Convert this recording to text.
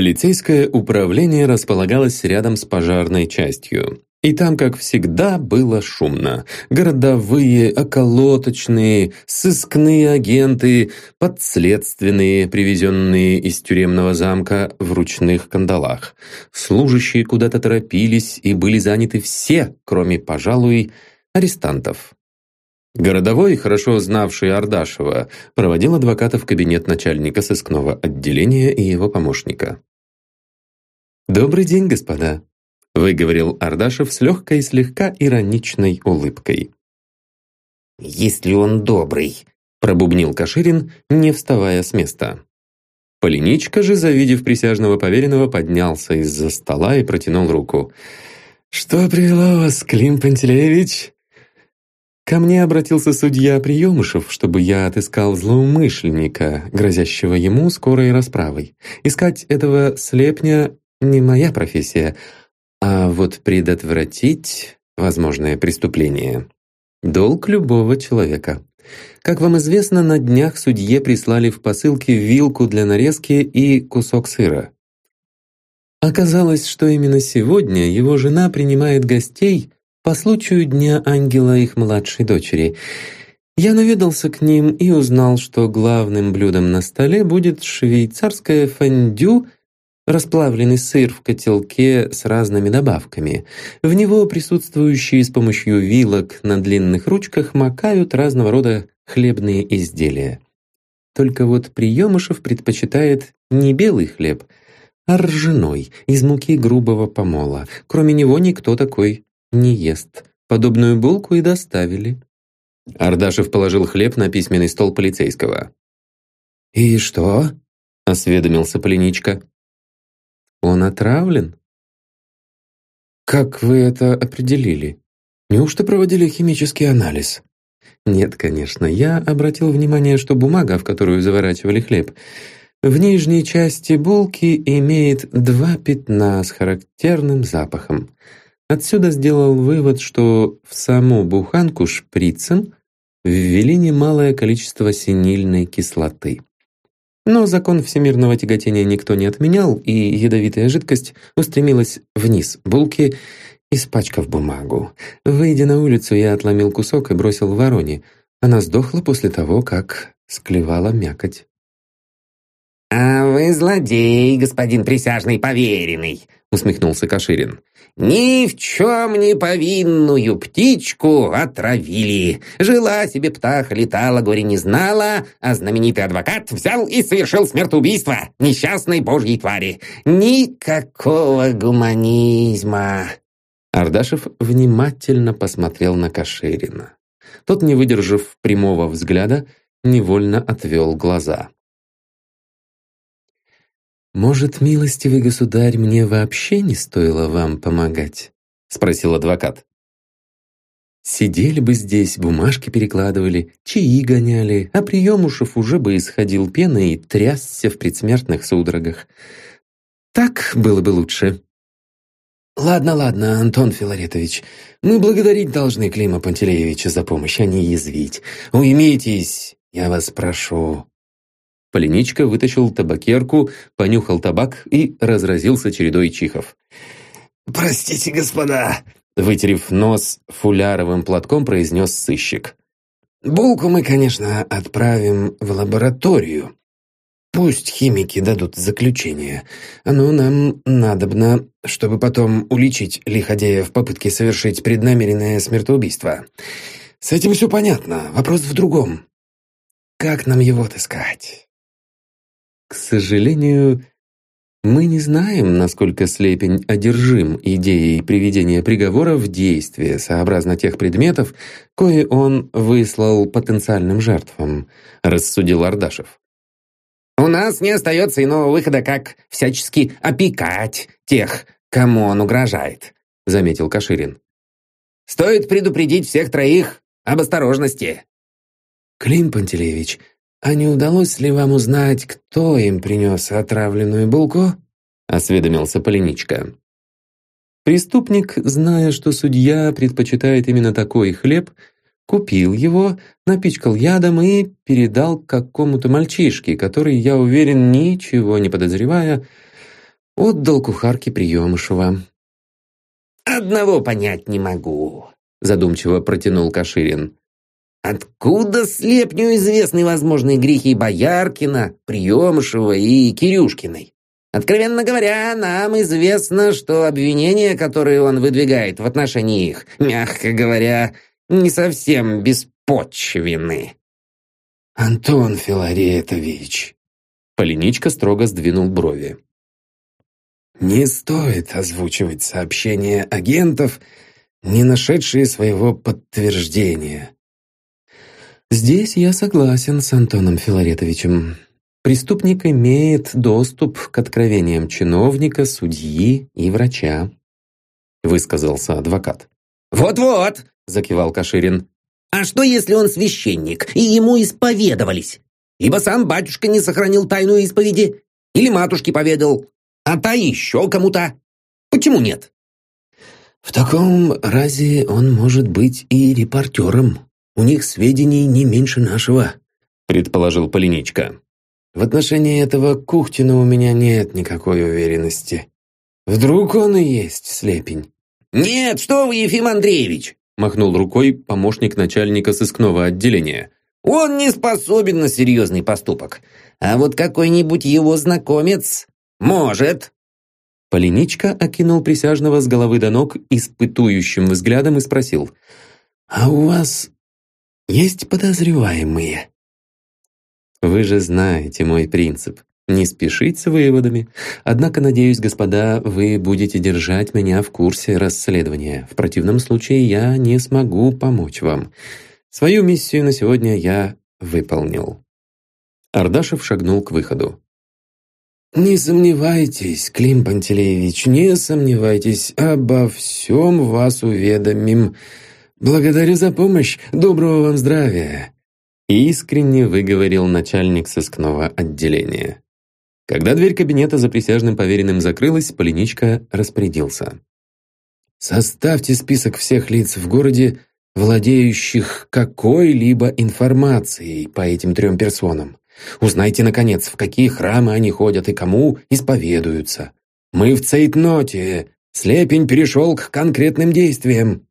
Полицейское управление располагалось рядом с пожарной частью. И там, как всегда, было шумно. Городовые, околоточные, сыскные агенты, подследственные, привезенные из тюремного замка в ручных кандалах. Служащие куда-то торопились и были заняты все, кроме, пожалуй, арестантов. Городовой, хорошо знавший Ардашева, проводил адвоката в кабинет начальника сыскного отделения и его помощника. «Добрый день, господа», — выговорил Ардашев с легкой, слегка ироничной улыбкой. «Если он добрый», — пробубнил Каширин, не вставая с места. Полиничка же, завидев присяжного поверенного, поднялся из-за стола и протянул руку. «Что привело вас, Клим Пантелеевич?» «Ко мне обратился судья Приемышев, чтобы я отыскал злоумышленника, грозящего ему скорой расправой. Искать этого слепня не моя профессия, а вот предотвратить возможное преступление — долг любого человека. Как вам известно, на днях судье прислали в посылке вилку для нарезки и кусок сыра. Оказалось, что именно сегодня его жена принимает гостей по случаю Дня Ангела их младшей дочери. Я наведался к ним и узнал, что главным блюдом на столе будет швейцарское фондю — расплавленный сыр в котелке с разными добавками. В него присутствующие с помощью вилок на длинных ручках макают разного рода хлебные изделия. Только вот Приемышев предпочитает не белый хлеб, а ржаной, из муки грубого помола. Кроме него никто такой не ест. Подобную булку и доставили. Ардашев положил хлеб на письменный стол полицейского. «И что?» — осведомился Полиничка. Он отравлен? Как вы это определили? Неужто проводили химический анализ? Нет, конечно, я обратил внимание, что бумага, в которую заворачивали хлеб, в нижней части булки имеет два пятна с характерным запахом. Отсюда сделал вывод, что в саму буханку шприцем ввели немалое количество синильной кислоты. Но закон всемирного тяготения никто не отменял, и ядовитая жидкость устремилась вниз булки, испачкав бумагу. Выйдя на улицу, я отломил кусок и бросил вороне. Она сдохла после того, как склевала мякоть. «А вы злодей, господин присяжный поверенный!» усмехнулся Каширин. «Ни в чем не повинную птичку отравили. Жила себе птаха, летала, горе не знала, а знаменитый адвокат взял и совершил смертоубийство несчастной божьей твари. Никакого гуманизма!» Ардашев внимательно посмотрел на Каширина. Тот, не выдержав прямого взгляда, невольно отвел глаза. «Может, милостивый государь, мне вообще не стоило вам помогать?» — спросил адвокат. «Сидели бы здесь, бумажки перекладывали, чаи гоняли, а приемушев уже бы исходил пеной и трясся в предсмертных судорогах. Так было бы лучше». «Ладно, ладно, Антон Филаретович, мы благодарить должны Клима Пантелеевича за помощь, а не язвить. Уймитесь, я вас прошу», Полиничка вытащил табакерку, понюхал табак и разразился чередой чихов. «Простите, господа!» Вытерев нос фуляровым платком, произнес сыщик. «Булку мы, конечно, отправим в лабораторию. Пусть химики дадут заключение. Оно нам надобно, чтобы потом уличить лиходея в попытке совершить преднамеренное смертоубийство. С этим все понятно, вопрос в другом. Как нам его отыскать?» К сожалению, мы не знаем, насколько Слепень одержим идеей приведения приговора в действие сообразно тех предметов, кое он выслал потенциальным жертвам, рассудил Ардашев. «У нас не остается иного выхода, как всячески опекать тех, кому он угрожает», заметил Каширин. «Стоит предупредить всех троих об осторожности». «Клим Пантелеевич, «А не удалось ли вам узнать, кто им принес отравленную булку?» — осведомился Полиничка. Преступник, зная, что судья предпочитает именно такой хлеб, купил его, напичкал ядом и передал какому-то мальчишке, который, я уверен, ничего не подозревая, отдал кухарке приемышева. «Одного понять не могу», — задумчиво протянул Каширин. Откуда слепню известны возможные грехи Бояркина, Приемышева и Кирюшкиной? Откровенно говоря, нам известно, что обвинения, которые он выдвигает в отношении их, мягко говоря, не совсем беспочвены. Антон Филаретович. Полиничка строго сдвинул брови. Не стоит озвучивать сообщения агентов, не нашедшие своего подтверждения. Здесь я согласен с Антоном Филаретовичем. Преступник имеет доступ к откровениям чиновника, судьи и врача», — высказался адвокат. «Вот-вот!» — закивал Каширин. «А что, если он священник, и ему исповедовались? Ибо сам батюшка не сохранил тайну исповеди, или матушке поведал, а та еще кому-то. Почему нет?» «В таком разе он может быть и репортером», у них сведений не меньше нашего», — предположил Полиничка. «В отношении этого Кухтина у меня нет никакой уверенности. Вдруг он и есть слепень?» «Нет, что вы, Ефим Андреевич!» — махнул рукой помощник начальника сыскного отделения. «Он не способен на серьезный поступок. А вот какой-нибудь его знакомец может!» Полиничка окинул присяжного с головы до ног испытующим взглядом и спросил. «А у вас есть подозреваемые. Вы же знаете мой принцип. Не спешить с выводами. Однако, надеюсь, господа, вы будете держать меня в курсе расследования. В противном случае я не смогу помочь вам. Свою миссию на сегодня я выполнил. Ардашев шагнул к выходу. «Не сомневайтесь, Клим Пантелеевич, не сомневайтесь, обо всем вас уведомим», «Благодарю за помощь! Доброго вам здравия!» Искренне выговорил начальник сыскного отделения. Когда дверь кабинета за присяжным поверенным закрылась, Полиничка распорядился. «Составьте список всех лиц в городе, владеющих какой-либо информацией по этим трем персонам. Узнайте, наконец, в какие храмы они ходят и кому исповедуются. Мы в цейтноте. Слепень перешел к конкретным действиям.